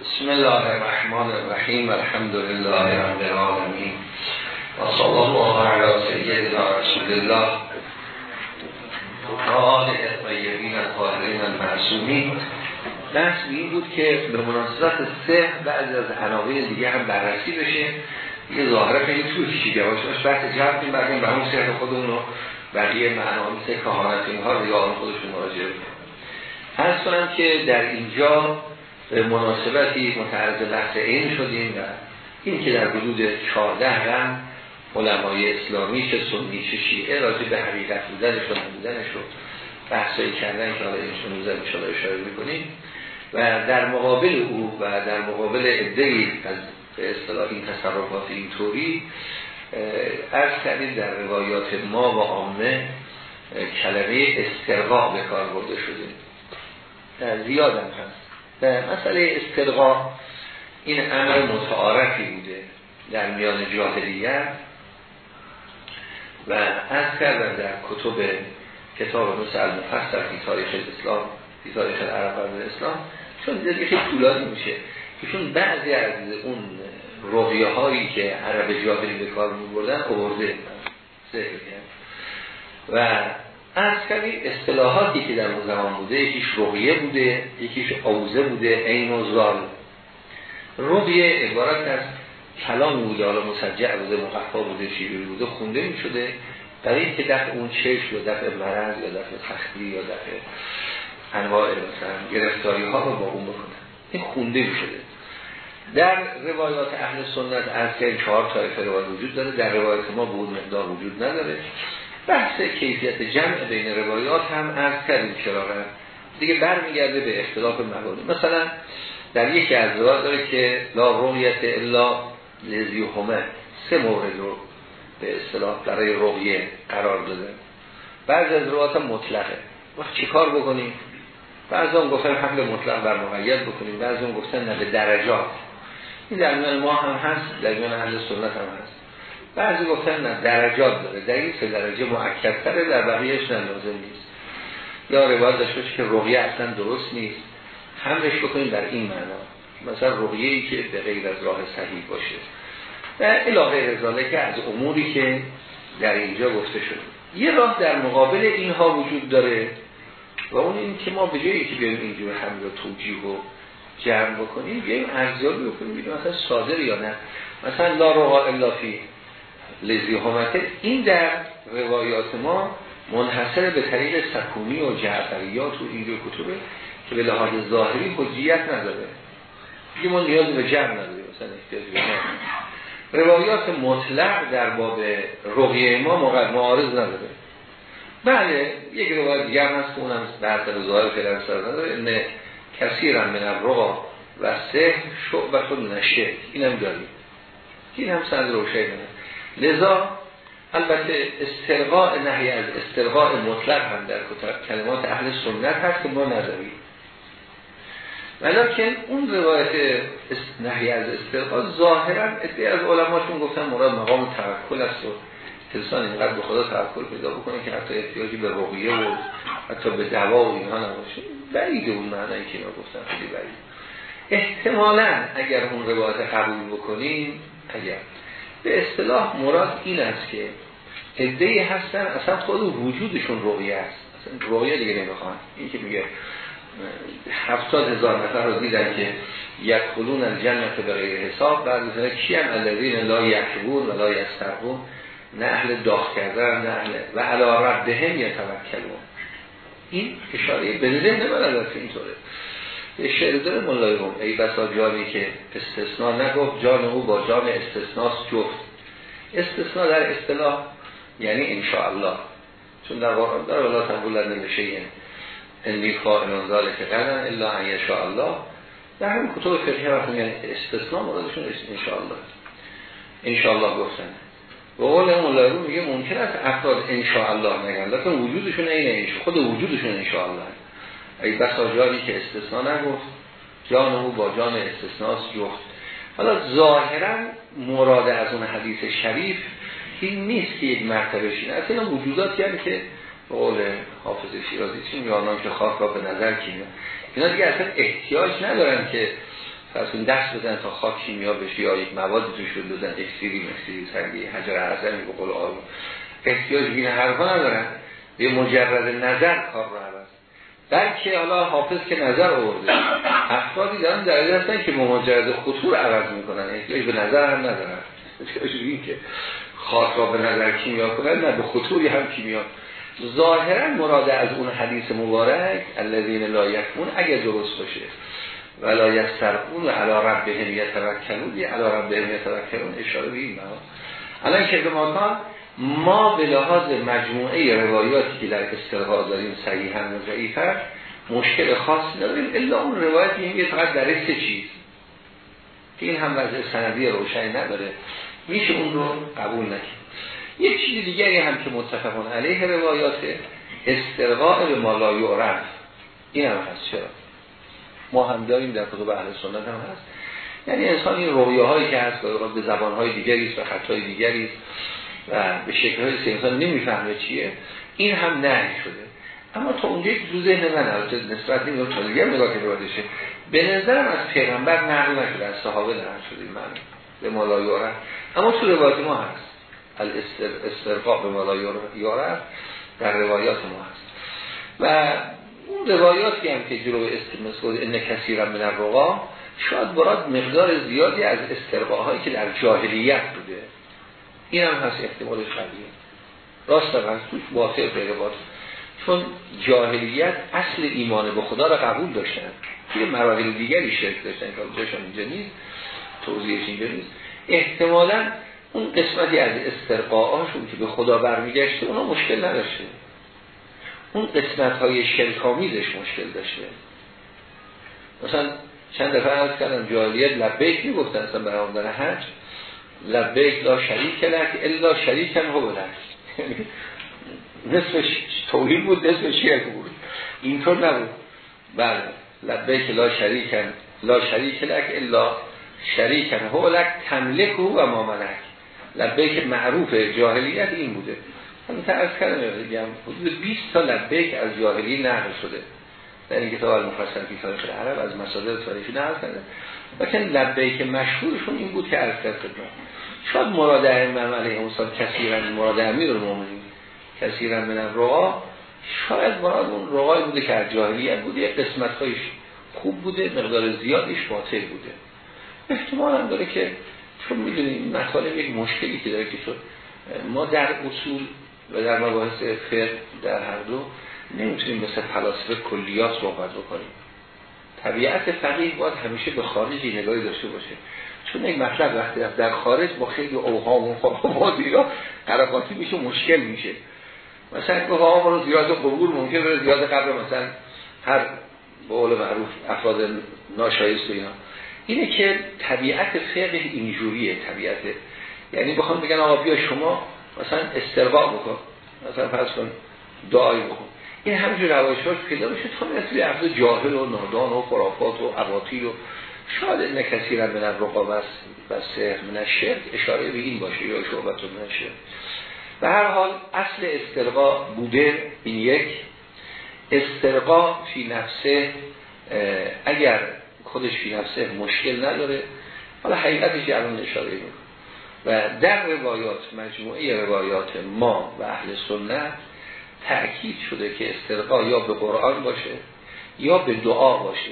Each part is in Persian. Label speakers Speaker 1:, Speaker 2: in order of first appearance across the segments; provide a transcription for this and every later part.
Speaker 1: بسم الله الرحمن الرحیم. الحمد لله رب العالمین. و صلی الله علی سیدنا رسول الله و آل طیبین الطاهرین المعصومین. بحث این بود که به مناسبت سه بعضی از عناوین دیگه هم بررسی بشه. یه ظاهره خیلی توی شیده باشه بحث جمع کنیم بعد به همون سه خودمون بقیه معنی سه کهانت اینها ریان خودشون مراجعه کنیم کنم که در اینجا به مناسبتی متعرض بحث این شدیم و این که در حدود 14 رم علمای اسلامی چه سنی چه شیعه راجع به حقیقت بودنش و بحثایی کردن که حالا این روزه انشاءالله اشاره می‌کنیم و در مقابل او و در مقابل ادهی از به اصطلاح این تصرفات اینطوری از کردیم در روایات ما و عامه کلمه استرقاق به کار برده شده زیاد هم هست. و مسئله این امر متعارفی بوده در میان جاهلیت و از کردن در کتب کتاب مثل المفصل فی تاریخ اسلام فی تاریخ العرب و اسلام چون دیگه خیلی طولانی میشه. چون بعضی از اون روحیه هایی که عرب جاهلی به کار می بردن آورده. و از کمی اصطلاحاتی که در اون زمان بوده یکیش روحیه بوده یکیش آوزه بوده این و زال. روحیه عبارت از کلام بوده حالا مسجع بوده مقفا بوده شیری بوده خونده می شده برای که دفع اون چشم یا دفع مرض یا دفع تختی یا دفع انواع مثلا گرفتاری ها رو با اون بکنن. این خونده می شده در روایات اهل سنت از چهار طایفه روایت وجود داره. در روایت ما بود مقدار وجود نداره. بحث کیفیت جمع بین روایات هم از کردیم چرا دیگه برمیگرده به اختلاف مبانی. مثلا در یکی از روایات داره که لا رویت الا لزی همه سه مورد رو به اصطلاح برای رویه قرار داده. بعض از روایات مطلقه. وقت چیکار بکنیم؟ بعضی هم گفتن حمل مطلق بر مقید بکنیم. بعضی هم گفتن نه به درجات. این در میان ما هم هست در میان اهل سنت هم هست. بعضی گفتن نه درجات داره. در این سه درجه تره در بقیهش نه نیست. یا روایت داشته که رقیه اصلا درست نیست. همش بکنیم در این معنا. مثلا رقیه ای که به غیر از راه صحیح باشه. و علاقه رزاله که از اموری که در اینجا گفته شده. یه راه در مقابل اینها وجود داره و اون این که ما به جایی که بیایم اینجور همین رو توجیه و جمع بکنیم بیایم ارزیابی بکنیم ببینیم مثلا صادر یا نه. مثلا لا رقا الا فی لذی همته این در روایات ما منحصر به طریق سکونی و جعفریات و اینجور کتبه که به لحاظ ظاهری حجیت نداره. دیگه ما نیاز به جمع نداریم مثلا به روایات مطلق در باب رقیه ما معارض نداره. بله یک روایت دیگر هست که اونم در ظاهر فعلا سر نداره. کسی من الرقا و سه شعبت نشه اینم داریم. این هم سند روشه لذا البته استرقاء نهی از استرقاء مطلق هم در کلمات اهل سنت هست که ما نداریم. ولیکن اون روایت نهی از استرقاء ظاهرا ادعای از علماشون گفتن مراد مقام توکل است و انسان اینقدر به خدا توکل پیدا بکنه که حتی احتیاجی به رقیه و حتی به دوا و اینها نباشه. بعید اون معنی که اینا گفتن خیلی بعید. احتمالا اگر اون روایت قبول بکنیم اگر. به اصطلاح مراد این است که ادهی هستن اصلا خود وجودشون رقیه است. اصلا رقیه دیگه نمی‌خوان. این که میگه هفتاد هزار نفر رو دیدن که یک خلون الجنت به غیر حساب بعد مثلا کی هم الذین لا یکبون و لا یسترقون. نه اهل داخ کردن نه اهل و علا ربهم یتوکلون. این اشاره به ذهن من البته اینطوره. شعر داره ملای هم ای بسا جانی که استثناء نگفت جان او با جان استثناء جفت. استثناء در اصطلاح یعنی انشاءالله. چون در واقع در ولا تنبولن نمیشه انی فاعل ذالک قدن الا ان الله در همین کتب فقهی وقتی یعنی استثناء مرادشون انشاءالله. انشاءالله گفتن. و قول مولارو میگه ممکن است افراد انشاءالله نگن. لیکن وجودشون اینه خود وجودشون انشاءالله. ای بسا جانی که استثناء نگفت جان او با جان استثناء جفت. حالا ظاهرا مراد از اون حدیث شریف این نیست که یک مرتبه شین از این وجودات یعنی که قول حافظ شیرازی چی میانان که خاک را به نظر کیمیا اینا دیگه اصلا احتیاج ندارن که فرسون دست بزن تا خاک کیمیا بشه یا یک مواد توش بزن اکسیری مکسیری سنگی. حجر اعظمی به قول آرون احتیاج این حرفا ندارن. به مجرد نظر کار رو عوض. بلکه حالا حافظ که نظر آورده. افرادی دارن در هستن که مجرد خطور عوض می‌کنن. احتیاج به نظر هم ندارن. این که خاک را به نظر کیمیا کنن نه به خطوری هم کیمیا. ظاهرا مراد از اون حدیث مبارک الذین لا یکون اگه درست باشه. ولا یسترقون علی ربهم یتوکلون علی ربهم یتوکلون اشاره به این الان که ما ما به لحاظ مجموعه روایاتی که در استرها داریم صحیحا و ضعیفا مشکل خاصی نداریم. الا اون روایتی میگه فقط در سه چیز. که این هم وضع سندی روشنی نداره. میشه اون رو قبول نکنیم یک چیز دیگری هم که متفقون علیه روایات استرقاء به مالای عرف این هم هست. چرا؟ ما هم داریم در کتب اهل سنت هم هست. یعنی انسان این رویاهایی که هست به زبانهای دیگری است و خطای دیگری است و به شکلهای سی انسان نمی‌فهمه چیه. این هم نه شده. اما تا اونجا یک دو ذهن من البته نسبت نمی‌دونم تا دیگر نگاه که بردشه به نظرم از پیغمبر نقل نشده از صحابه نقل شده این معنی به یارف اما تو روایت ما هست. الاسترقاق به یارف در روایات ما هست. و اون روایاتی هم که جلو استمسکود ان را من الرقا شاید براد مقدار زیادی از استرقاهایی که در جاهلیت بوده. این هم هست احتمالش قویه راست هم توش غیر چون جاهلیت اصل ایمان به خدا را قبول داشتن. توی مراحل دیگری شرک داشتن که جاشون اینجا نیست توضیحش اینجا نیست. احتمالا اون قسمتی از استرقاهاشون که به خدا برمیگشته اونا مشکل نداشته اون قسمت های شرکامیزش مشکل داشته. مثلا چند دفعه از کردم جاهلیت لبیک می‌گفتن اصلا برای آمدن حج لبیک لا شریک لک الا شریکن هو لک. نصف توحید بود نصف شرک بود. اینطور نبود. بله لبیک لا شریکن لا شریک لک الا شریکن هو لک تملک و ما ملک. لبیک معروف جاهلیت این بوده. همین از کردم بگم حدود 20 تا لبیک از جاهلی نقل شده. در این کتاب المفصل فی تاریخ العرب از مصادر تاریخی نقل کرده. لیکن لبیک مشهورشون این بود که عرض کرد شاید مراد امام علیه السلام کثیرا مراد المومنین کثیرا من الرقا شاید مراد اون رقای بوده که از جاهلیت بوده یک قسمت هایش خوب بوده مقدار زیادش باطل بوده. احتمال هم داره که چون می‌دونیم مطالب یک مشکلی که داره که ما در اصول و در مباحث فقه در هر دو نمی‌تونیم مثل فلاسفه کلیات صحبت بکنیم. طبیعت فقیه باید همیشه به خارجی نگاهی داشته باشه. چون یک مطلب وقتی در خارج با خیلی اوهام و خرافات یا حرکاتی میشه مشکل میشه. مثلا که ها رو زیاد قبول ممکن بره زیاد قبل مثلا هر به قول معروف افراد ناشایست اینا. اینه که طبیعت فقه اینجوریه طبیعت. یعنی بخوام بگن آقا بیا شما مثلا استرقاء بکن. مثلا فرض کن دعای بکن. این همینجور روایشاش پیدا بشه تا مثل افراد جاهل و نادان و خرافات و عباطیل و شاید این کسی را من الرقا و سهر من اشاره به این باشه یا شعبت شرک به هر حال اصل استرقا بوده این یک. استرقا فی نفسه اگر خودش فی نفسه مشکل نداره حالا حقیقتش الان اشاره می‌کنه. و در روایات مجموعه روایات ما و اهل سنت تأکید شده که استرقا یا به قرآن باشه یا به دعا باشه.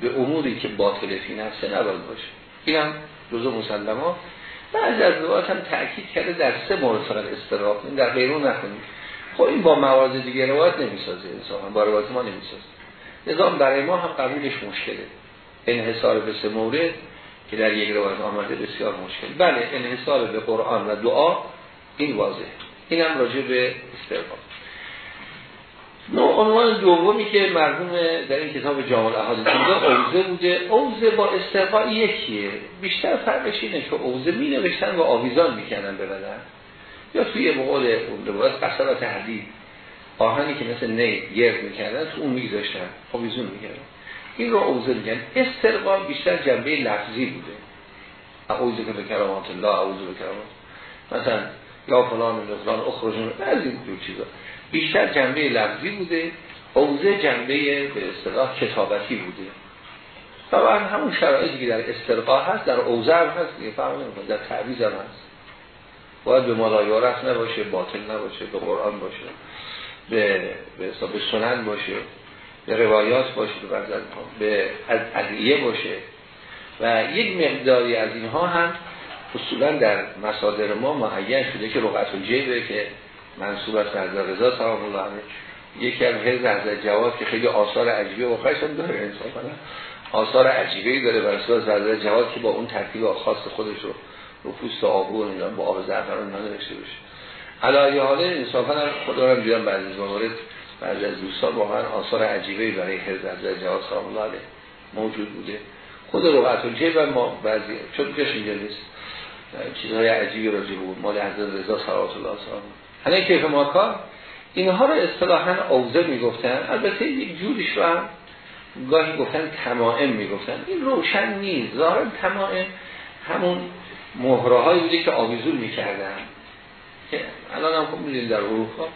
Speaker 1: به اموری که باطل فی نفسه نباید باشه. این هم جزو مسلمات بعضی از روایات هم تأکید کرده در سه مورد فقط استراق این در غیرون نکنید. خب این با موارد دیگه روایت نمی‌سازه انسان با روایت ما نمی‌سازه. نظام برای ما هم قبولش مشکله. انحصار به سه مورد که در یک روایت آمده بسیار مشکل. بله انحصار به قرآن و دعا این واضح این هم راجع به استرقاق نوع عنوان دومی که مرحوم در این کتاب جامع احادیث اوزه بوده. اوزه با استرقاء یکیه. بیشتر فرقش اینه که اوزه می نوشتن و آویزان می‌کنن به بدن. یا توی اون روایت قصرات حدید. آهنی که مثل نی گرد می‌کردن تو اون میگذاشتن. آویزون می‌کردن. این رو اوزه میگن استرقاء بیشتر جنبه لفظی بوده. اعوذ به کرامات الله اعوذ به کرامات مثلا یا فلان نظران اخرجون از این دو چیزا. بیشتر جنبه لفظی بوده. اوزه جنبه به اصطلاح کتابتی بوده. طبعا همون شرایطی که در استرقا هست در اوزه هم هست. دیگه فرق در تعویز هم هست. باید به ملایارت نباشه باطل نباشه به قرآن باشه به به سنن باشه. به روایات باشه به از ادعیه باشه. و یک مقداری از اینها هم اصولا در مصادر ما معین شده که رقعت الجیبه که منصوب از رضا سلام الله علیه. یکی از حفظ از جواد که خیلی آثار عجیبه و هم داره انصافا آثار عجیبه داره بر اساس از جواد که با اون ترتیب خاص خودش رو رو پوست آبو و با آب زعفران اینا نوشته بشه علایه حاله انصافا خدا رو دیدم بعضی از موارد بعضی از دوستان واقعا آثار عجیبه برای حفظ از الله موجود بوده. خود رقعت الجیب ما بعضی چون کش اینجا نیست. چیزهای عجیبی راجع بود مال حضرت رضا صلوات الله سلام همه کیف ماکار اینها رو اصطلاحا اوزه می‌گفتن. البته یک جوریش رو هم گاهی گفتن تمائم می‌گفتن. این روشن نیست. ظاهرا تمائم همون مهره هایی بوده که آویزون می‌کردن. که الان هم خوب می‌دونید در اروپا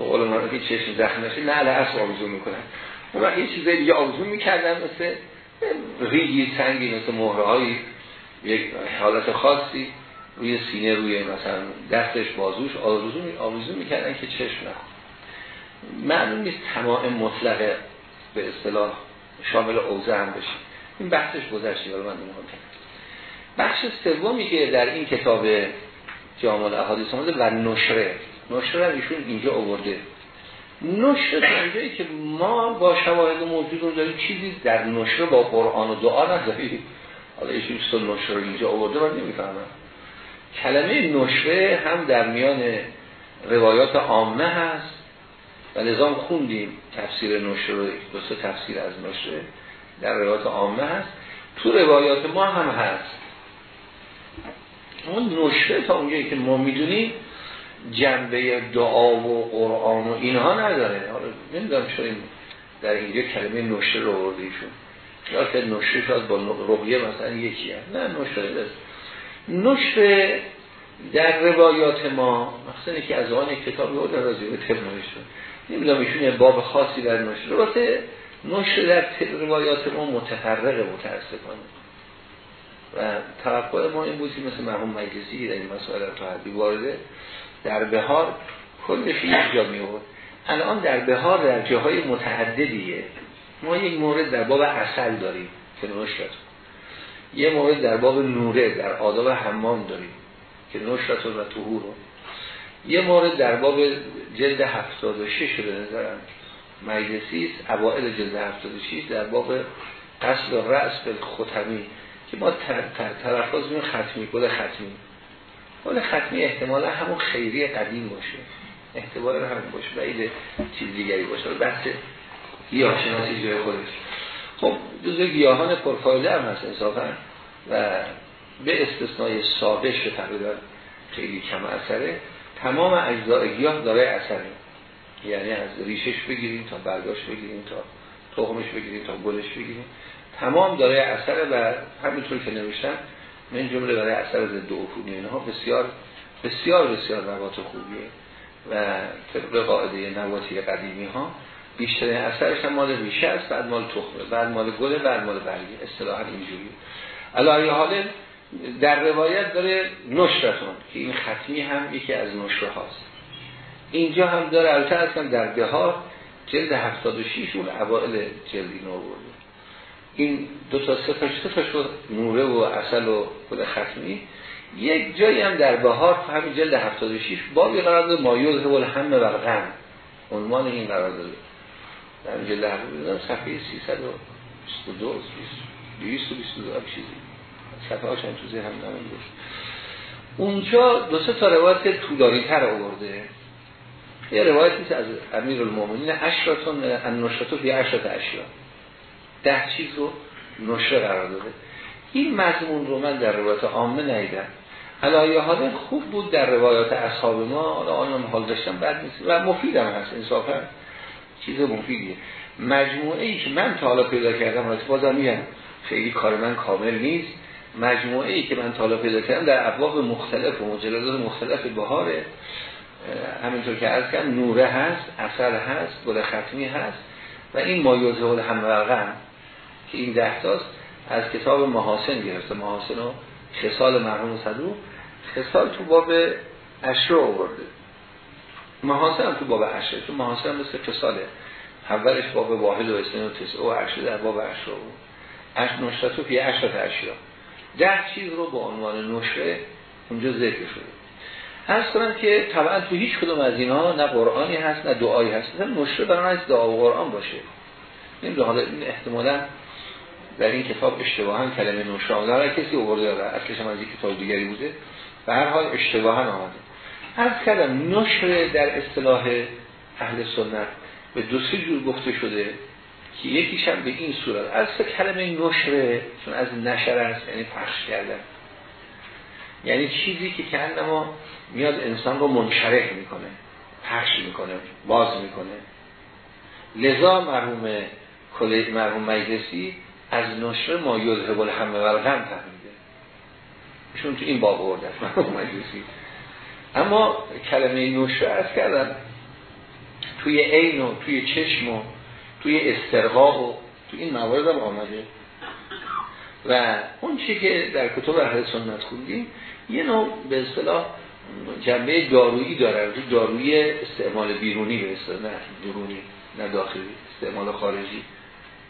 Speaker 1: به قول که چشم زخم نشه نه اصل آویزون می‌کنن. اون وقت یه چیزایی دیگه آویزون می‌کردن مثل ریگی سنگی مثل مهره هایی یک حالت خاصی روی سینه روی مثلا دستش بازوش آویزون آویزون می‌کردن که چشم نخون معلوم نیست تمام مطلق به اصطلاح شامل اوزه هم بشه. این بحثش گذشتی ولی من بخش سومی که در این کتاب جامع الاحادیث آمده و نشره نشره هم ایشون اینجا آورده. نشره اینجایی که ما با شواهد موجود داریم چیزی در نشره با قرآن و دعا نداریم. حالا ایشون چیز نشره اینجا آورده من نمی‌فهمم. کلمه نشره هم در میان روایات عامه هست و نظام خوندیم تفسیر نشره دو تفسیر از نشره در روایات عامه هست. تو روایات ما هم هست. اون نشره تا اونجایی که ما می‌دونیم جنبه دعا و قرآن و اینها نداره. حالا نمی‌دونم چون در اینجا کلمه نشره رو یا که نشره شاید با رقیه مثلا یکی هست نه نشره دست نشره در روایات ما مثلا که از آن کتابی رو در رازی به نمی‌دونم ایشون باب خاصی در نشره واسه نشره در روایات ما متفرقه متاسفانه. و توقع ما این بودی مثل مرحوم مجلسی در این مسائل تا وارده در بهار کلش یک جا می الان در بهار در جاهای متعددیه. ما یک مورد در باب اصل داریم. که نشرت یه مورد در باب نوره در آداب حمام داریم. که نشرت و طهور. یه مورد در باب جلد 76 به نظرم. مجلسی است اوائل جلد 76 در باب قصد رأس به ختمی که ما تلفظ می ختمی گل ختمی گل ختمی احتمالا همون خیری قدیم باشه. احتمال همون باشه. بعید چیز دیگری باشه. بحث گیاهشناسی جای خودش. خب جزء گیاهان پرفایده هم هست انصافا. و به استثنای سابش که تقریبا خیلی کم اثره. تمام اجزای گیاه دارای اثره. یعنی از ریشش بگیریم تا برگاش بگیریم تا تخمش بگیریم تا گلش بگیریم. تمام دارای اثر و همینطور که نوشتن من جمله برای اثر ضد عفونی اینها بسیار بسیار بسیار نبات خوبیه و طبق قاعده نباتی قدیمی ها. بیشتر اثرش هم مال ریشه است بعد مال تخمه بعد مال گله بعد مال برگی اصطلاحا اینجوری. علایه حال در روایت داره نشرتون که این ختمی هم یکی از نشره هاست. اینجا هم داره البته در دهار جلد 76 اون اوائل جلدی نو این دو تا سه تا سه شد نوره و اصل و خود ختمی یک جایی هم در بهار همین جلد 76 بابی قرار داده مایوز و همه و غم. عنوان این قرار داده در جلد 76 صفحه 322 222 چیزی. صفحه هاش هم تو ذهن نمیده اونجا دو سه تا روایت طولانی تر آورده. یه روایتی از امیر المومنین اشراتون النشرتو فی اشرات اشیا ده چیز رو نشره قرار داده. این مضمون رو من در روایت عامه ندیدم. علایه حالا خوب بود در روایات اصحاب ما. آن حال داشتم بد نیست. و مفیدم هست انصافا. چیز مفیدیه. مجموعه ای که من تا حالا پیدا کردم از بازم میگم خیلی کار من کامل نیست. مجموعه ای که من تا حالا پیدا کردم در ابواب مختلف و مجلدات مختلف بهاره. همینطور که از کن نوره هست اثر هست گل ختمی هست. و این مایوزه و هم که این دهتاست از کتاب محاسن گرفته. محاسن و خسال مرحوم صدوق. خسال تو باب عشره آورده. محاسن تو باب عشره تو محاسن مثل خساله اولش باب واحد و اسنین و تسعه و عشره در باب عشره بود. اش نشرتو فی عشرت اشیا ده چیز رو با عنوان نشره اونجا ذکر شده. هست کنم که طبعا تو هیچ کدوم از اینا نه قرآنی هست نه دعایی هست. مثلا نشره برای از دعا و قرآن باشه. این احتمالا در این کتاب اشتباها کلمه نشره آمده کسی اوورده داره اصلش از یک کتاب دیگری بوده. به هر حال اشتباها آمده. از کردم نشر در اصطلاح اهل سنت به دو سه جور گفته شده که یکیش هم به این صورت. از کلمه نشره چون از نشر است یعنی پخش کردن. یعنی چیزی که کنده ما میاد انسان رو منشرح می‌کنه پخش می‌کنه باز می‌کنه. لذا مرحوم مرحوم مجلسی از نشر ما یذهب الهم و الغم فهمیده چون تو این باب ورده مرحوم مجلسی. اما کلمه نشر از کردن توی عین و توی چشم و توی استرقاق و توی این موارد هم آمده. و اون چی که در کتب اهل سنت خوندیم یه نوع به اصطلاح جنبه دارویی داره. دارویی استعمال بیرونی به اصطلاح نه درونی نه داخلی استعمال خارجی.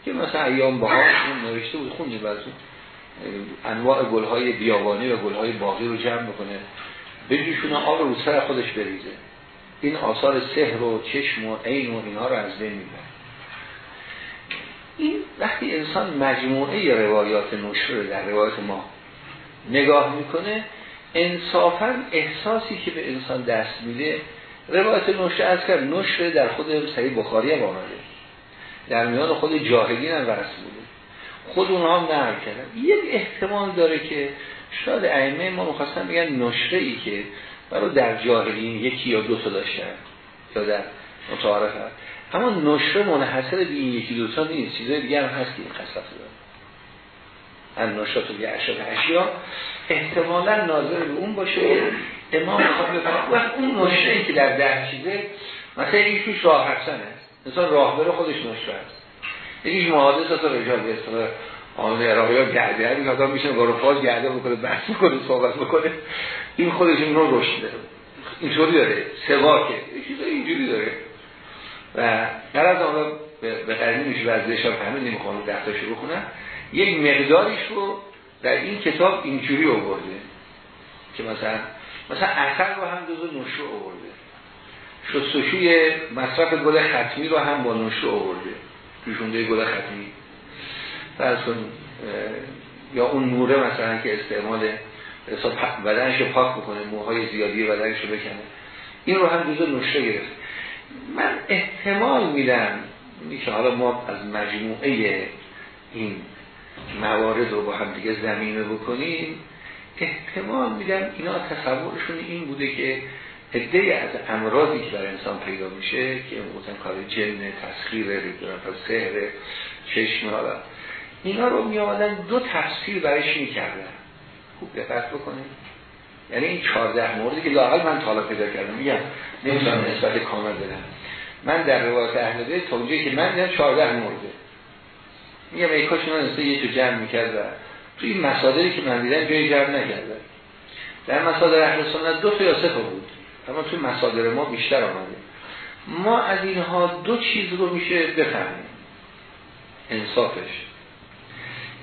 Speaker 1: که مثلا ایام با اون نوشته بود خوندیم از انواع گلهای بیابانی و گلهای باقی رو جمع بکنه بجوشونه آب رو سر خودش بریزه. این آثار سحر و چشم و عین و اینها رو از بین می‌بره. این وقتی انسان مجموعه روایات نشر در روایات ما نگاه می‌کنه انصافا احساسی که به انسان دست میده روایت نشر از کرد نشر در خود صحیح بخاری هم آمده. در میان خود جاهلین هم ورس بوده. خود اونها هم نقل کردن. یک احتمال داره که شاید ائمه ما مخواستن بگن نشره ای که برای در جاهلین یکی یا دو تا داشتن یا در متعارف هست اما نشره منحصر به این یکی دو تا نیست. چیزای دیگر هم هست که این خصلت داره. ان نشرات و اشیا احتمالا ناظر به اون باشه. امام بفرد وقت اون نشره ای که در ده چیزه مثلا یکیش راه حسن است مثلا راهبر خودش نشره است یکیش محادث هست رجال به اصطلاح آن عراقی ها گرده هر این آدم میشه گروفاز گرده بکنه بحث بکنه صحبت بکنه این خودش این رو رشد داره. اینطوری داره سواکه. چیز اینجوری داره. و در از آن به قرمی میشه وزدهش هم همه نمی‌خوام دفتاشو بخونم یک مقداریش رو در این کتاب اینجوری آورده که مثلا مثلا اثر رو هم جزو نشو آورده. شستشوی مصرف گل ختمی رو هم با نشو آورده. جوشونده گل ختمی. فرض یا اون نوره مثلا که استعمال بدنش پاک بکنه موهای زیادی بدنش رو بکنه این رو هم جزء نشته گرفت. من احتمال میدم که حالا ما از مجموعه این موارد رو با هم دیگه زمینه بکنیم. احتمال میدم اینا تصورشون این بوده که عده از امراضی که در انسان پیدا میشه که مثلا کار جن تسخیر سهر چشم حالا. اینا رو می آمدن دو تفسیر برش می کردن. خوب دقت بکنید. یعنی این چهارده موردی که لاقل من طالب پیدا کردم. میگم نمی‌تونم نسبت کامل بدم. من در روایت اهل بیت توجیه که من دیدم 14 مورده میگم ای کاش اینا یه تو جمع می‌کرد و تو این مسادری که من دیدم جایی جمع نکرده در مسادر اهل سنت دو تا یا سه تا بود. اما تو مسادر ما بیشتر آمده. ما از اینها دو چیز رو میشه بفهمیم. انصافش.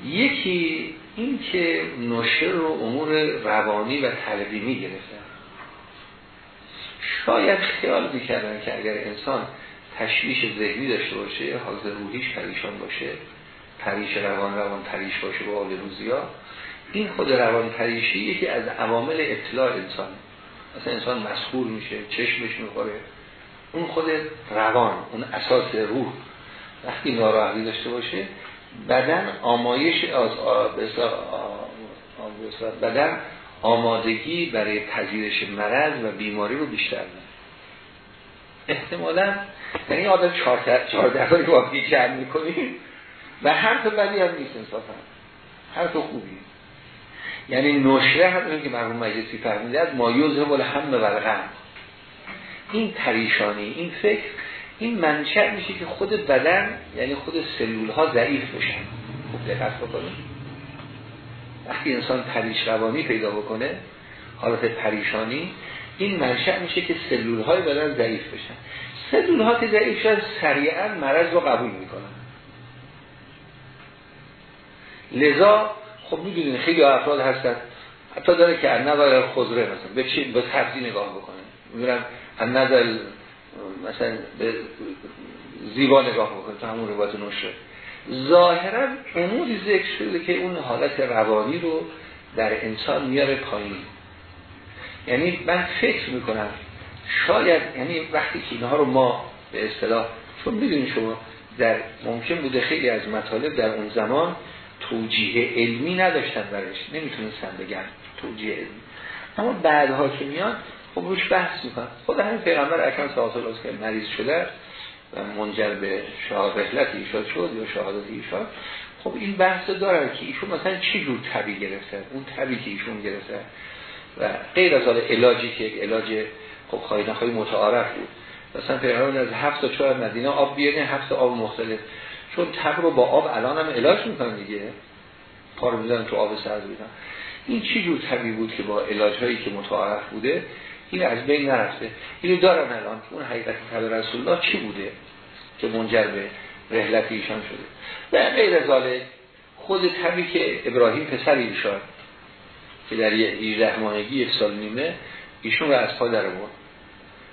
Speaker 1: یکی این که نشر رو امور روانی و تلقینی گرفتن. شاید خیال می‌کردن که اگر انسان تشویش ذهنی داشته باشه حاضر روحیش پریشان باشه پریش روان روان پریش باشه با آل روزی ها این خود روان پریشی یکی از عوامل اطلاع انسان مثلا انسان مسئول میشه چشمش می‌خوره. اون خود روان اون اساس روح. وقتی ناراحتی داشته باشه بدن آمایش از بدن آمادگی برای پذیرش مرض و بیماری رو بیشتر داره احتمالا یعنی آدم چهار دفعه واقعی جمع می‌کنیم و حرف بدی هم نیست انصافا. حرف خوبی. یعنی نشره هم که مرحوم مجلسی فرمیده از مایوز بول هم و این پریشانی این فکر این منشأ میشه که خود بدن یعنی خود سلول ها ضعیف بشن. خوب دقت بکنید. وقتی انسان پریش روانی پیدا بکنه حالت پریشانی این منشأ میشه که سلول های بدن ضعیف بشن. سلول ها که ضعیف شد سریعا مرض رو قبول می‌کنن. لذا خب می‌دونین خیلی افراد هستن. حتی داره که از نظر خضره مثلا به چی به تبدی نگاه بکنه. میگن از نظر مثلا به زیبا نگاه بکنه تو همون روایت نشه ظاهرا اموری ذکر شده که اون حالت روانی رو در انسان میاره پایین. یعنی من فکر می‌کنم شاید یعنی وقتی که اینها رو ما به اصطلاح چون می‌دونید شما در ممکن بوده خیلی از مطالب در اون زمان توجیه علمی نداشتن برش نمی‌تونستن بگن توجیه علمی. اما بعدها که میاد خب روش بحث می‌کنن. خود همین پیغمبر اکرم صلی الله که مریض شده و منجر به شهادت ایشاد شد یا شهادت ایشاد خب این بحث داره که ایشون مثلا چی جور طبی گرفته؟ اون طبی که ایشون گرفته و غیر از حال علاجی که علاج خب خواهی نخواهی متعارف بود. مثلا پیغمبر از هفت تا چهار مدینه آب بیارین هفت آب مختلف. چون تب رو با آب الان هم علاج می‌کنن دیگه. پا رو تو آب سرد بیدن این چی جور طبی بود که با علاج هایی که متعارف بوده این از بین نرفته. اینو دارن الان. اون حقیقت تب رسول الله چی بوده که منجر به رحلت ایشان شده؟ و غیر از خود طبی که ابراهیم پسر ایشان که در یه ماهگی یک سال نیمه ایشون رو از پا در بود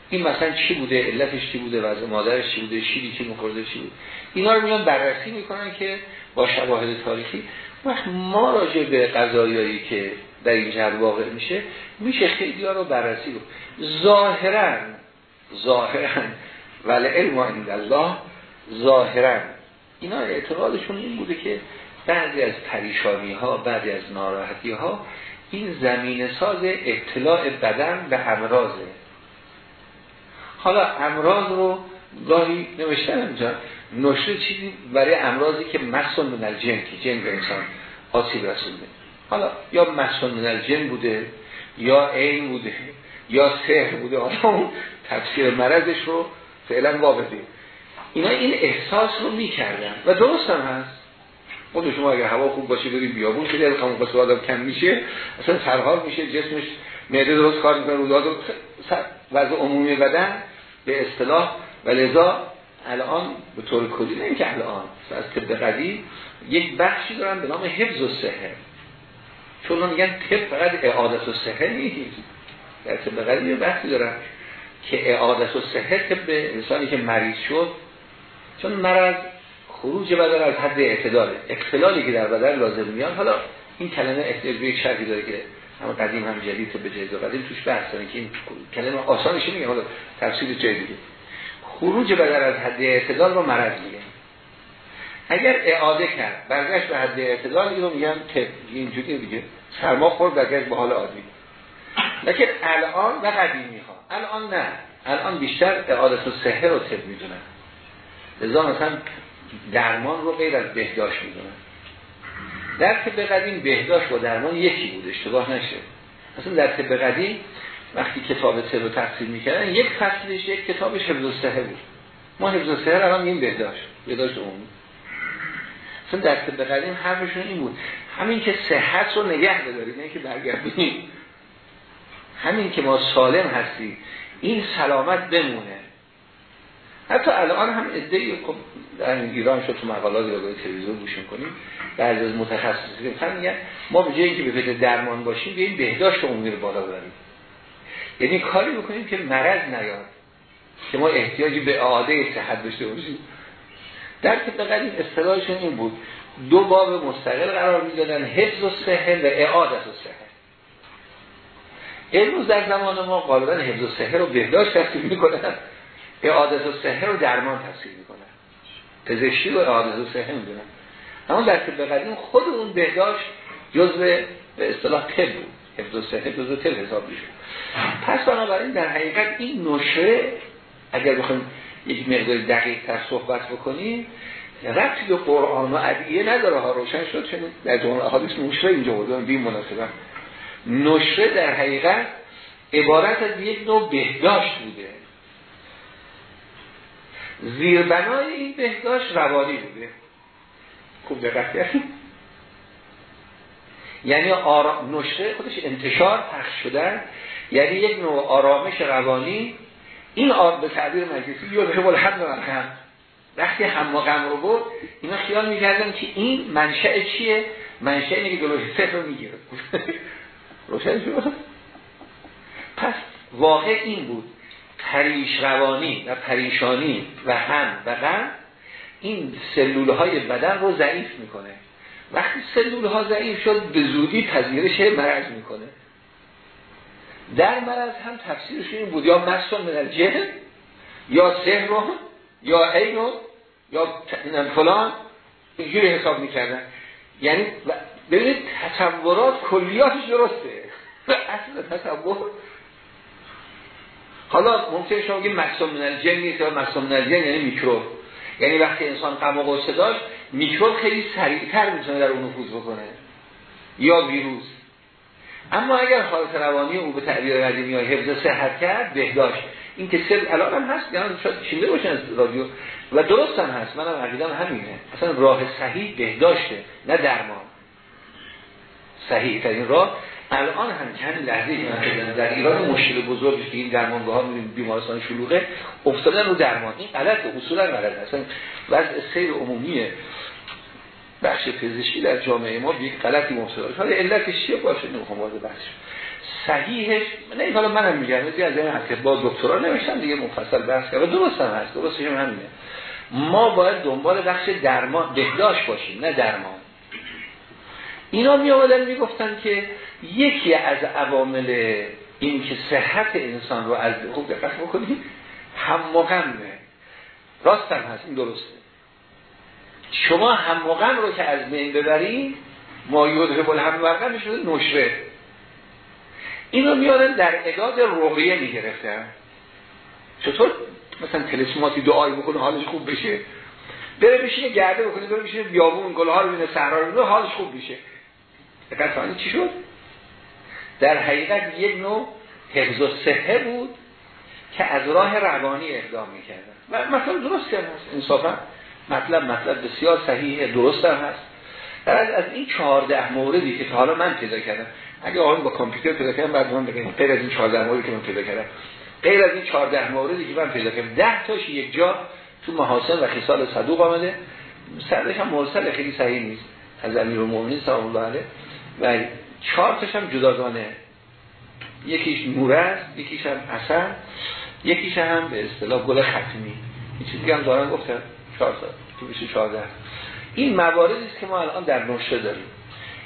Speaker 1: این مثلا چی بوده؟ علتش چی بوده؟ وضع مادرش چی بوده؟ شیری که مخورده چی بود اینا رو میان بررسی می‌کنن که با شواهد تاریخی. وقت ما راجع به قضایایی که در این جهت واقع میشه میشه خیلی ها رو بررسی رو ظاهرا ظاهرا ولی علم عند الله ظاهرا اینا اعتقادشون این بوده که بعضی از پریشانی ها بعضی از ناراحتی ها این زمین ساز اطلاع بدن به امراضه حالا امراض رو گاهی نوشتن اینجا نشره چیزی برای امراضی که مصن من الجن که جن به انسان آسیب رسونده. حالا یا مصن من الجن بوده یا عین بوده یا سهر بوده. حالا تفسیر مرضش رو فعلا واقعی اینا این احساس رو می‌کردن. و درست هم هست. خود شما اگر هوا خوب باشه بریم بیابون از همون قصه آدم کم میشه اصلا سرحال میشه جسمش معده درست کار می‌کنه روزا وضع عمومی بدن به اصطلاح. و لذا الان به طور کلی نه که الان از طب قدیم یک بخشی دارن به نام حفظ و سهر چون میگن طب فقط اعادت و سهر نیست. در طب قدیم یه بخشی دارن که اعادت و سهر طب انسانی که مریض شد چون مرض خروج بدن از حد اعتداله. اختلالی که در بدن لازم میاد حالا این کلمه احتیاج به یک داره که هم قدیم هم جدید به جدید و قدیم توش بحث داره که این کلمه آسانش میگه حالا تفسیر جای دیگه. خروج بدن از حد اعتدال رو مرض میگه. اگر اعاده کرد برگشت به حد اعتدال اینو میگن که اینجوری دیگه. سرما خورد برگشت به حال عادی. لیکن الان و قدیمی ها. الان نه. الان بیشتر اعادت و سهر رو طب می‌دونن. لذا مثلا درمان رو غیر از بهداشت می‌دونن. در طب قدیم بهداشت با درمان یکی بود اشتباه نشه. مثلا در طب قدیم وقتی کتاب سه رو تقسیم می‌کردن یک فصلش یک کتابش حفظ الصحه بود. ما حفظ الصحه الان میگیم بهداشت بهداشت عمومی. مثلا در طب قدیم حرفشون این بود همین که صحت رو نگه بداریم نه که برگردیم. همین که ما سالم هستیم این سلامت بمونه. حتی الان هم ادعی خب در ایران شد تو مقالات یا تلویزیون گوش می‌کنیم بعضی از متخصصین میگن ما به جایی که به درمان باشیم بیایم بهداشت عمومی رو بالا ببریم. یعنی کاری بکنیم که مرض نیاد که ما احتیاجی به عاده صحت داشته باشیم. در طب قدیم اصطلاحشون این بود دو باب مستقل قرار می‌دادن حفظ و صحه و اعادت و صحه. امروز در زمان ما غالبا حفظ و صحه رو بهداشت تفسیر می‌کنن. اعادت و صحه رو درمان تفسیر می‌کنن پزشکی رو اعادت و صحه می‌دونن اما در طب قدیم خود اون بهداشت جزء به اصطلاح طب بود. حفظ و صحه جزء طب حساب میشه پس بنابراین در حقیقت این نشره اگر بخوایم یک مقدار دقیق تر صحبت بکنیم ربطی به قرآن و عدیه نداره ها روشن شد چون در جمعه حادث نشره اینجا بودن بیم مناسبه نشره در حقیقت عبارت از یک نوع بهداشت بوده. زیربنای این بهداشت روانی بوده. خوب دقت یعنی آرام نشته خودش انتشار پخش شدن. یعنی یک نوع آرامش روانی. این آر به تعبیر مجلسی یوزه بول حد هم وقتی هم و غم رو بود اینا خیال می‌کردن که این منشأ چیه؟ منشأ اینه که جلوش سه رو می‌گیره. روشن شد. پس واقع این بود. پریش روانی و پریشانی و هم و غم این سلول های بدن رو ضعیف می‌کنه. وقتی سلول ها ضعیف شد به زودی پذیرش مرض می‌کنه. در مرض هم تفسیرش این بود یا مصن من الجهل یا سهر یا عین یا فلان اینجوری حساب می‌کردن. یعنی ببینید تصورات کلیاتش درسته. اصل تصور حالا ممکن شما بگید مصن من الجن نیست یا مصن من الجن یعنی میکروب. یعنی وقتی انسان غم و غصه داشت میکروب خیلی سریعتر می‌تونه در اون نفوذ بکنه. یا ویروس. اما اگر حالت روانی او به تعبیر قدیمی های حفظ صحت کرد بهداشت. این که سر الان هم هست یعنی شاید شینده باشن رادیو. و درست هم هست. منم عقیدم همینه. اصلا راه صحیح بهداشته نه درمان. صحیح ترین راه الان هم چند لحظه در ایران مشکل بزرگی که این درمانگاه ها بیمارستان شلوغه افتادن رو درمان. این غلط اصولا غلط اصلا وضع سیر عمومی بخش پزشکی در جامعه ما یک غلطی مبتلا حالا علتش چیه؟ باشه نمی‌خوام وارد بحث صحیحش نه حالا منم میگم. از این حرکت با دکترا نوشتم دیگه مفصل بحث کرد درست هم هست. درستش هم همینه. ما باید دنبال بخش درمان بهداشت باشیم نه درمان. اینا می آمدن می‌گفتن که یکی از عوامل این که صحت انسان رو از خوب دقت بکنید هم مقمه راست هم هست این درسته. شما هم مقم رو که از بین ببرید ما بل هم ورقم شده نشره. اینو میارن در اداد رقیه می‌گرفتن. چطور؟ مثلا تلسماتی دعایی بکنه حالش خوب بشه. بره بشینه گرده بکنه بره بشینه بیابون گل ها رو بینه صحرا رو بینه حالش خوب بشه دقت چی شد؟ در حقیقت یک نوع حفظ و صحه بود که از راه روانی اقدام می‌کردن. و مثلا درست هست. انصافا مطلب مطلب بسیار صحیح درست هم هست. در از, از این چهارده موردی که تا حالا من پیدا کردم اگه آقایون با کامپیوتر پیدا کردم بعد من بگم غیر از این چهارده موردی که من پیدا کردم. غیر از این چهارده موردی که من پیدا کردم ده تاش یک جا تو محاسن و خصال صدوق آمده. سردش هم مرسل خیلی صحیح نیست. از امیر المؤمنین سلام الله علیه و چهار تاش هم جداگانه یکیش نور است یکیش هم اثر یکیش هم به اصطلاح گل ختمی این چیزی هم دارن گفتن چهار تا تو بیشه چهارده. این مواردی است که ما الان در نشته داریم.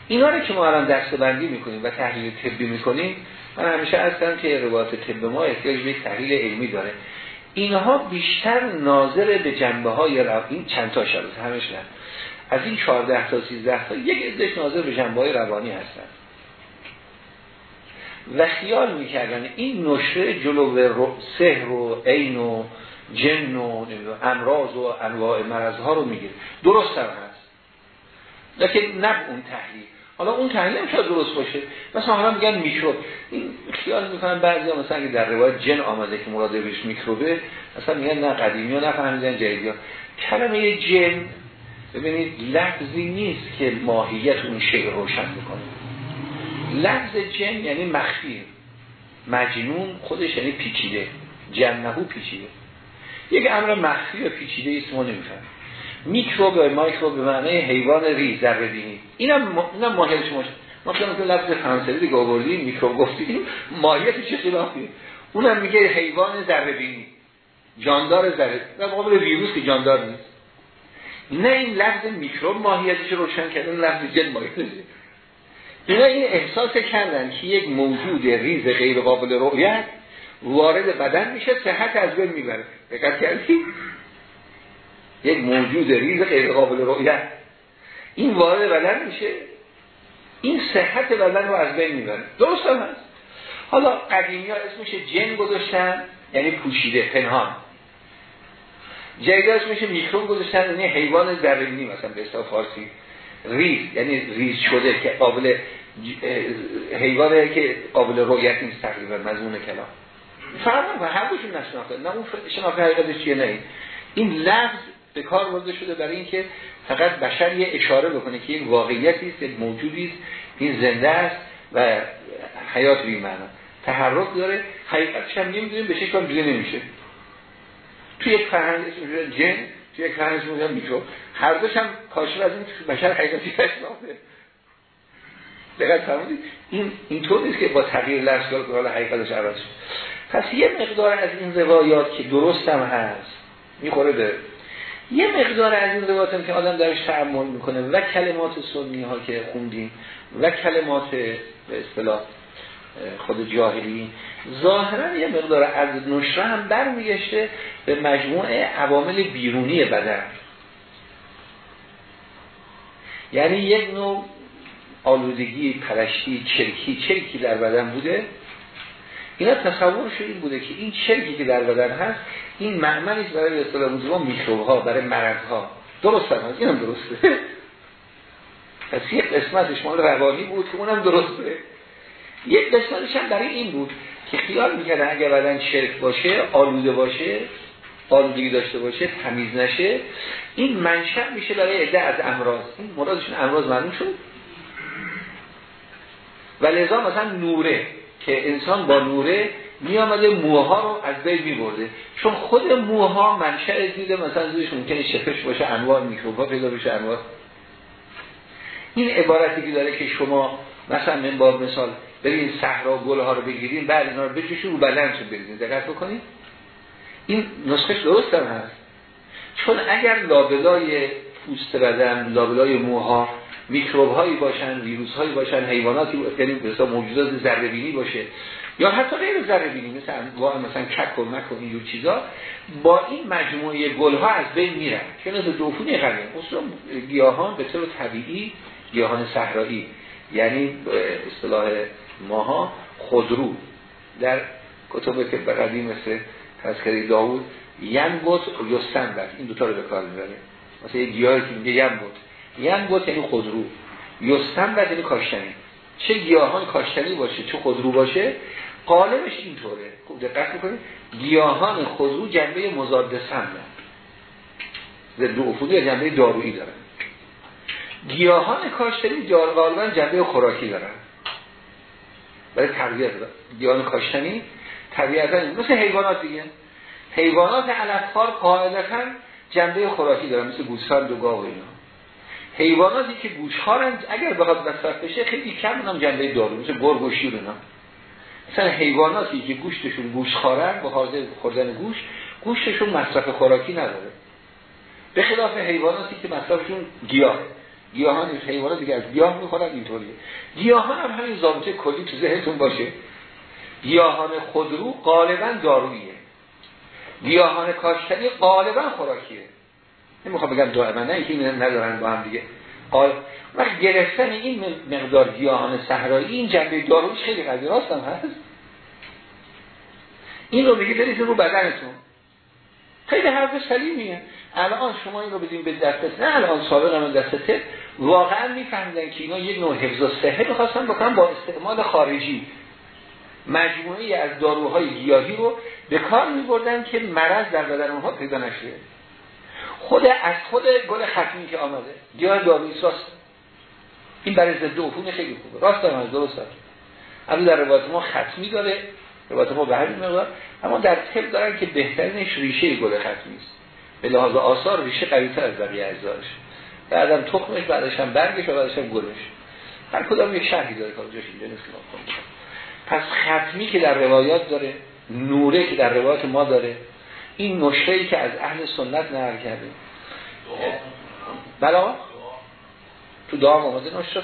Speaker 1: اینا رو که ما الان دسته بندی می‌کنیم و تحلیل طبی می‌کنیم من همیشه اصلا که روایت طب ما احتیاج به تحلیل علمی داره. اینها بیشتر ناظر به جنبه های رو چند تا شده همش نه. از این 14 تا 13 تا یک عدهش ناظر به جنبه های روانی هستن. و خیال می‌کردن این نشره جلو سهر و عین و جن و امراض و انواع مرض ها رو می‌گیره. درست هم هست. لیکن نه اون تحلیل. حالا اون تحلیل هم شاید درست باشه. مثلا حالا میگن میکروب. این خیال می‌کنن بعضی ها مثلا در روایت جن آمده که مراد بهش میکروبه مثلا میگن نه قدیمی ها نفهمیدن جدیدی. ها کلمه جن ببینید لفظی نیست که ماهیت اون شیء روشن می‌کنه. لفظ جن یعنی مخفی. مجنون خودش یعنی پیچیده. جنهو پیچیده. یک امر مخفی و پیچیده است ما نمیفهم میکروب مایکروب به معنی حیوان ریز در بینی. اینم اینم ماهیتش ماشه ما که لفظ فرانسوی دیگه آوردیم میکروب گفتیم چه خلافی اونم میگه حیوان ذره بینی. جاندار ذره. و مقابل ویروس که جاندار نیست. نه این لفظ میکروب ماهیتش روشن کردن لفظ جن ماهیتش اینا این احساس کردن که یک موجود ریز غیر قابل رؤیت وارد بدن میشه صحت از بین می‌بره. دقت کردی؟ یک موجود ریز غیر قابل رؤیت. این وارد بدن میشه. این صحت بدن رو از بین می‌بره. درست هم هست. حالا قدیمی ها اسمش جن گذاشتن یعنی پوشیده پنهان. جدید میشه میکروب گذاشتن یعنی حیوان درونی مثلا به اصطلاح فارسی. ریز یعنی ریز شده که قابل حیوانه که قابل رؤیت نیست تقریبا مضمون کلام. فرق و هر دوشون نشناخته. نه اون شناخته حقیقتش چیه نه. این لفظ به کار برده شده برای اینکه فقط بشر یه اشاره بکنه که این واقعیتی است موجودی است این زنده است و حیات بی معنا تحرک داره حقیقتش هم نمی‌دونیم به شکل دیگه نمیشه. توی یک فرهنگ جن توی یک فرهنگ میکروب هر دوش هم کاشف از این بشر حقیقتی نافه دقیق فرمودید این اینطور نیست که با تغییر لفظ که حالا حقیقتش عوض شد. پس یه مقدار از این روایات که درست هم هست می‌خوره به یه مقدار از این روایات هم که آدم درش تعمل می‌کنه و کلمات سنی ها که خوندیم و کلمات به اصطلاح خود جاهلی. ظاهرا یه مقدار از نشره هم برمیگشته به مجموعه عوامل بیرونی بدن. یعنی یک نوع آلودگی پرشتی چرکی چرکی در بدن بوده. اینا تصورش این بوده که این چرکی که در بدن هست این معملی برای اصطلاح موضوع میکروب ها برای مرض ها درست هم هست اینم درسته. پس یک قسمتش مال روانی بود که اونم درسته. یک قسمتش هم برای این بود که خیال می‌کردن اگر بدن چرک باشه آلوده باشه آلودگی داشته باشه تمیز نشه این منشأ میشه برای عده از امراض. این مرادشون امراض معلوم شد؟ و لذا مثلا نوره که انسان با نوره می آمده موها رو از بین می برده چون خود موها منشأ دیده مثلا زیرش ممکنه شفش باشه انواع میکروبا پیدا بشه انواع. این عبارتی که داره که شما مثلا من با مثال برین صحرا گل ها رو بگیرین بعد اینا رو بجوشین رو بدنتون بریزین دقت بکنید. این نسخش درست هم هست. چون اگر لابلای پوست بدن لابلای موها میکروب هایی باشن ویروس هایی باشن حیواناتی یعنی مثلا موجودات ذره باشه یا حتی غیر ذره بینی مثل انواع مثلا کک و مک و اینجور چیزا با این مجموعه گل ها از بین میرن. که نظر دوفونی قلیم اصلا گیاهان به طور طبیعی گیاهان صحرایی یعنی اصطلاح ماها خودرو. در کتب که به قدیم مثل تذکری داوود ینبوت و یستنبت این دوتا رو به کار می‌بره مثلا یه گیاهی که میگه ینبوت ینبوت یعنی خودرو. یستنبت یعنی کاشتنی. چه گیاهان کاشتنی باشه چه خودرو باشه؟ قالبش اینطوره. خوب دقت می‌کنید گیاهان خودرو جنبه مضاد سم ضد عفونی جنبه دارویی دارن. گیاهان کاشتنی غالبا جنبه خوراکی دارن. برای تغذیه گیاهان کاشتنی طبیعتا مثل حیوانات دیگه. حیوانات علفخوار قاعدتا جنبه خوراکی دارن. مثل گوسفند و گاو اینا. حیواناتی که گوشخارند اگر بخواد مصرف بشه خیلی کم اونم جنبه دارو مثل گرگ و شیر اینا. مثلا حیواناتی که گوشتشون گوشخارن با حاضر خوردن گوش گوشتشون مصرف خوراکی نداره. به خلاف حیواناتی که مصرفشون گیاه. گیاهان حیوانات دیگه از گیاه می‌خورن اینطوریه. گیاهان هم همین ضابطه کلی تو ذهنتون باشه. گیاهان خودرو غالبا داروییه. گیاهان کاشتنی غالبا خوراکیه. نمی‌خوام بگم دائما نه اینکه ندارن با هم دیگه. قال وقت گرفتن این مقدار گیاهان صحرایی این جنبه دارویش خیلی قضیه راست هم هست؟ این رو بگید برید رو بدنتون. خیلی حرف سلیمیه. الان شما این رو بدیم به دستت نه الان سابق هم دستته واقعا میفهمیدن که اینا یک نوع حفظ و صحه می‌خواستن بکنن با استعمال خارجی. مجموعی از داروهای گیاهی رو به کار میبردن که مرض در بدن اونها پیدا نشه. خود از خود گل ختمی که آمده. گیاه دارویی راست. این برای ضد عفونی خیلی خوبه. راست هم درست هست اما در روایت ما ختمی داره. روایت ما به همین مقدار. اما در طب دارن که بهترینش ریشه گل ختمی است. به لحاظ آثار ریشه قوی‌تر از بقیه اجزاش. بعدم تخمش بعدش هم برگش و بعدش هم گلش. هر کدام یک شرحی داره که جاش اینجا نیست پس ختمی که در روایات داره نوره که در روایات ما داره این نشته که از اهل سنت نهر کرده. بلا تو دعا آمده نشته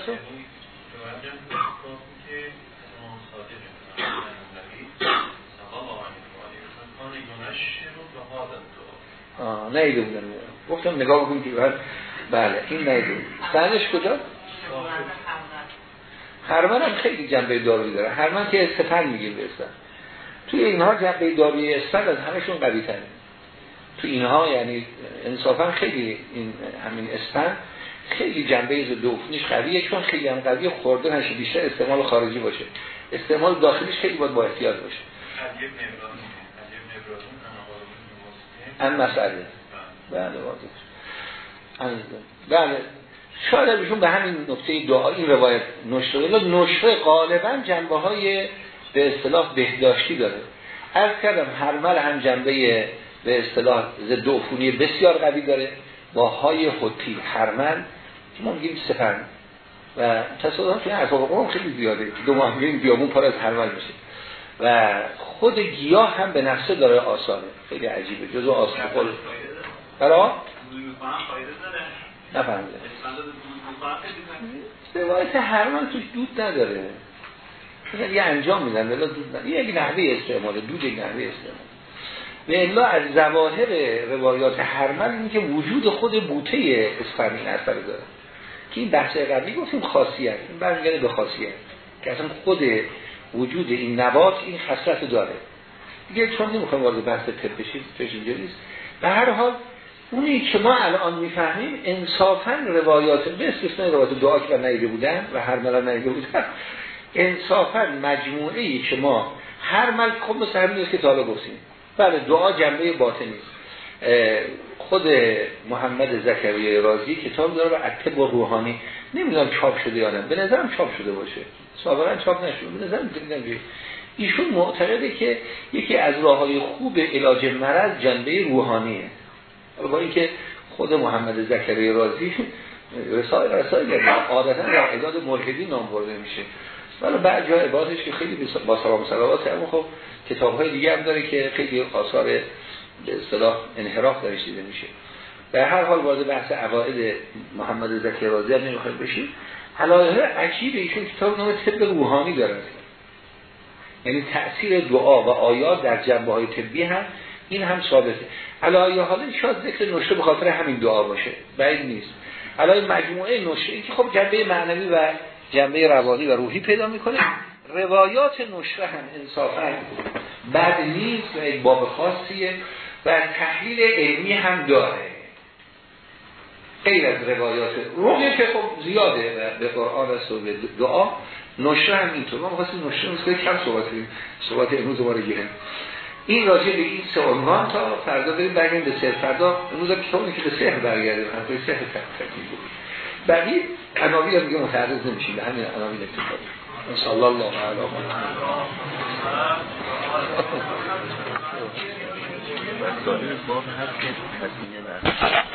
Speaker 1: آه نیده بودن. گفتم نگاه بکنیم که بله این نیده بود. سندش کجا؟ هرمن هم خیلی جنبه دارویی داره. هرمن که سفر میگیم برسن توی اینها جنبه دارویی استن از همشون قوی تره تو اینها یعنی انصافا خیلی این همین استن خیلی جنبه دوفنیش قویه چون خیلی هم قویه خورده نشه بیشتر استعمال خارجی باشه. استعمال داخلیش خیلی باید با احتیاط باشه. ان مسئله. بله واضح بله. شاید ایشون به همین نکته دعا این روایت نشره نشره غالبا جنبه های به اصطلاح بهداشتی داره. از کردم هرمل هم جنبه به اصطلاح ضد عفونی بسیار قوی داره. با های حتی هرمل که ما میگیم سفن و تصادف توی اسباب قوم خیلی زیاده دو ماه میگیم بیامون پر از هرمل میشه. و خود گیاه هم به نفسه داره آثاره خیلی عجیبه. جزو آثار خود. برای نفهمده روایت هرمل توش دود نداره. یه انجام میدن. ولی دود یه نحوه استعماله دود یک نحوه استعماله به الا از زواهر روایات هرمل این که وجود خود بوته اسفرین اثر داره. که این بحث قبلی گفتیم خاصیت. این برمیگرده به خاصیت. که اصلا خود وجود این نبات این خصلت داره. دیگه چون نمی‌خوایم وارد بحث طب بشیم به هر حال اونی که ما الان می‌فهمیم انصافا روایات به استثنای روایات دعا که نیده بودن و هر مل نیده بودن انصافا مجموعه ای که ما هر مل خب مثل همین که تا گفتیم. بله دعا جنبه باطنی. خود محمد زکریه رازی کتاب داره و عطب و روحانی. نمی‌دونم چاپ شده یا نه. به نظرم چاپ شده باشه. سابقا چاپ نشده. به نظرم دیدم ایشون معتقده که یکی از راه های خوب علاج مرض جنبه روحانیه. با اینکه خود محمد زکریه رازی رسائل رسائل عادتا در عداد ملحدی نام برده میشه. ولی بعد جا عبادش که خیلی با سلام سلوات اما خب کتاب های دیگه هم داره که خیلی آثار به اصطلاح انحراف درش دیده میشه. به هر حال وارد بحث عقاید محمد زکی رازی هم نمی‌خوایم بشیم. حلایه عجیب ایشون کتاب نام طب روحانی داره. یعنی تأثیر دعا و آیات در جنبه های طبی هم این هم ثابته. علایه حالا شاید ذکر نشته به خاطر همین دعا باشه. بعید نیست. علایه مجموعه نشته این که خب جنبه معنوی و جنبه روانی و روحی پیدا می‌کنه. روایات نشره هم انصافا بعد نیست و یک باب خاصیه و تحلیل علمی هم داره. غیر از روایات روحی که خب زیاده به قرآن است و به دعا نشره هم اینطور. ما مخواستیم نشره نیست کم صحبت کنیم. صحبت امروز ما رو این راجع به این سه عنوان تا فردا بریم برگردیم به سه فردا. امروز کتابی که به سه برگردیم. هم به سه بود بعدی عناوین هم دیگه متعرض نمیشیم به همین عناوین اکتفا صلی الله علیه و آله